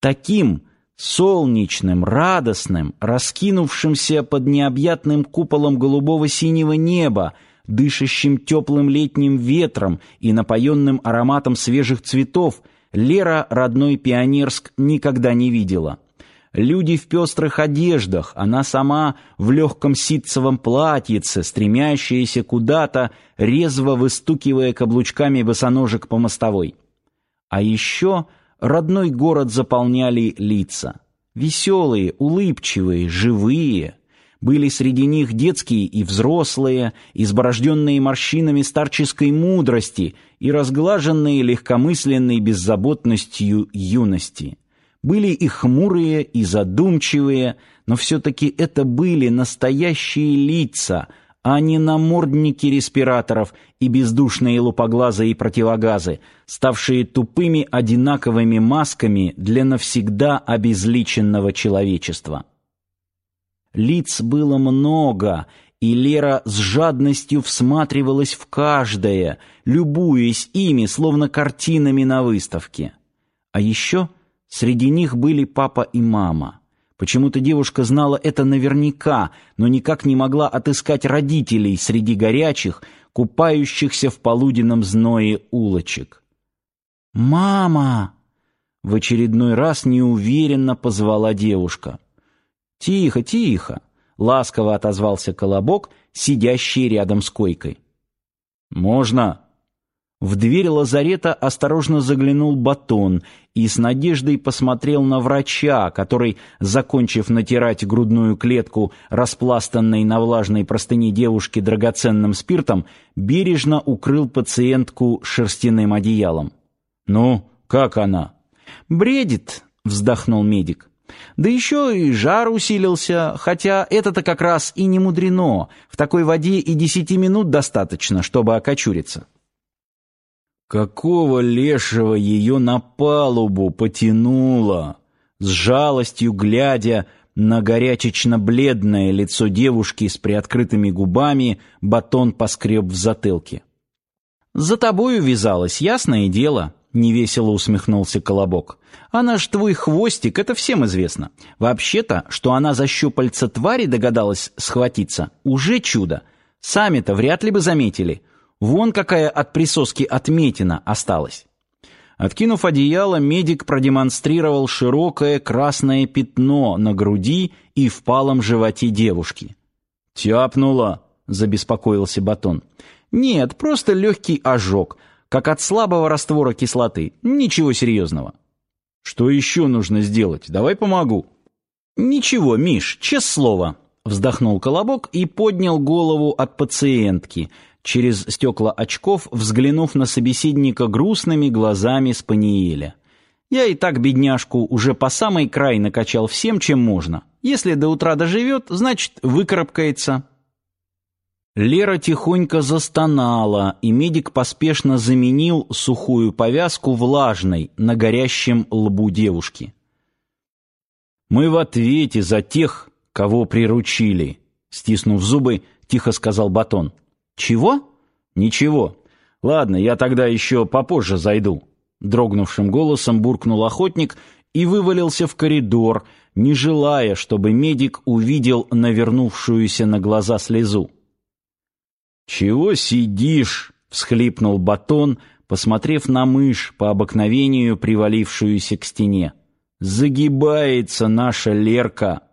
Таким солнечным, радостным, раскинувшимся под необъятным куполом голубого синего неба, дышащим теплым летним ветром и напоенным ароматом свежих цветов, Лера родной Пионерск никогда не видела. Люди в пестрых одеждах, она сама в легком ситцевом платьице, стремящаяся куда-то, резво выстукивая каблучками босоножек по мостовой. А еще родной город заполняли лица. Веселые, улыбчивые, живые. Были среди них детские и взрослые, изборожденные морщинами старческой мудрости и разглаженные легкомысленной беззаботностью юности. Были и хмурые, и задумчивые, но все-таки это были настоящие лица, а не намордники респираторов и бездушные лупоглазые противогазы, ставшие тупыми одинаковыми масками для навсегда обезличенного человечества. Лиц было много, и Лера с жадностью всматривалась в каждое, любуясь ими, словно картинами на выставке. А еще Среди них были папа и мама. Почему-то девушка знала это наверняка, но никак не могла отыскать родителей среди горячих, купающихся в полуденном зное улочек. «Мама!» — в очередной раз неуверенно позвала девушка. «Тихо, тихо!» — ласково отозвался Колобок, сидящий рядом с койкой. «Можно?» В дверь лазарета осторожно заглянул Батон и с надеждой посмотрел на врача, который, закончив натирать грудную клетку, распластанной на влажной простыне девушки драгоценным спиртом, бережно укрыл пациентку шерстяным одеялом. «Ну, как она?» «Бредит», — вздохнул медик. Да еще и жар усилился, хотя это-то как раз и не мудрено. В такой воде и десяти минут достаточно, чтобы окочуриться. Какого лешего ее на палубу потянуло? С жалостью глядя на горячечно-бледное лицо девушки с приоткрытыми губами, батон поскреб в затылке. «За тобою вязалась, ясное дело», — невесело усмехнулся Колобок. «Она ж твой хвостик, это всем известно. Вообще-то, что она за щупальца твари догадалась схватиться, уже чудо. Сами-то вряд ли бы заметили». Вон какая от присоски отметина осталась. Откинув одеяло, медик продемонстрировал широкое красное пятно на груди и впалом животе девушки. «Тяпнула», — забеспокоился Батон. «Нет, просто легкий ожог, как от слабого раствора кислоты. Ничего серьезного». «Что еще нужно сделать? Давай помогу». «Ничего, Миш, честное слово», — вздохнул Колобок и поднял голову от пациентки, через стекла очков, взглянув на собеседника грустными глазами Спаниеля. «Я и так бедняжку уже по самый край накачал всем, чем можно. Если до утра доживет, значит, выкарабкается». Лера тихонько застонала, и медик поспешно заменил сухую повязку влажной на горящем лбу девушки. «Мы в ответе за тех, кого приручили», — стиснув зубы, тихо сказал Батон. «Чего?» «Ничего. Ладно, я тогда еще попозже зайду». Дрогнувшим голосом буркнул охотник и вывалился в коридор, не желая, чтобы медик увидел навернувшуюся на глаза слезу. «Чего сидишь?» — всхлипнул Батон, посмотрев на мышь, по обыкновению привалившуюся к стене. «Загибается наша Лерка!»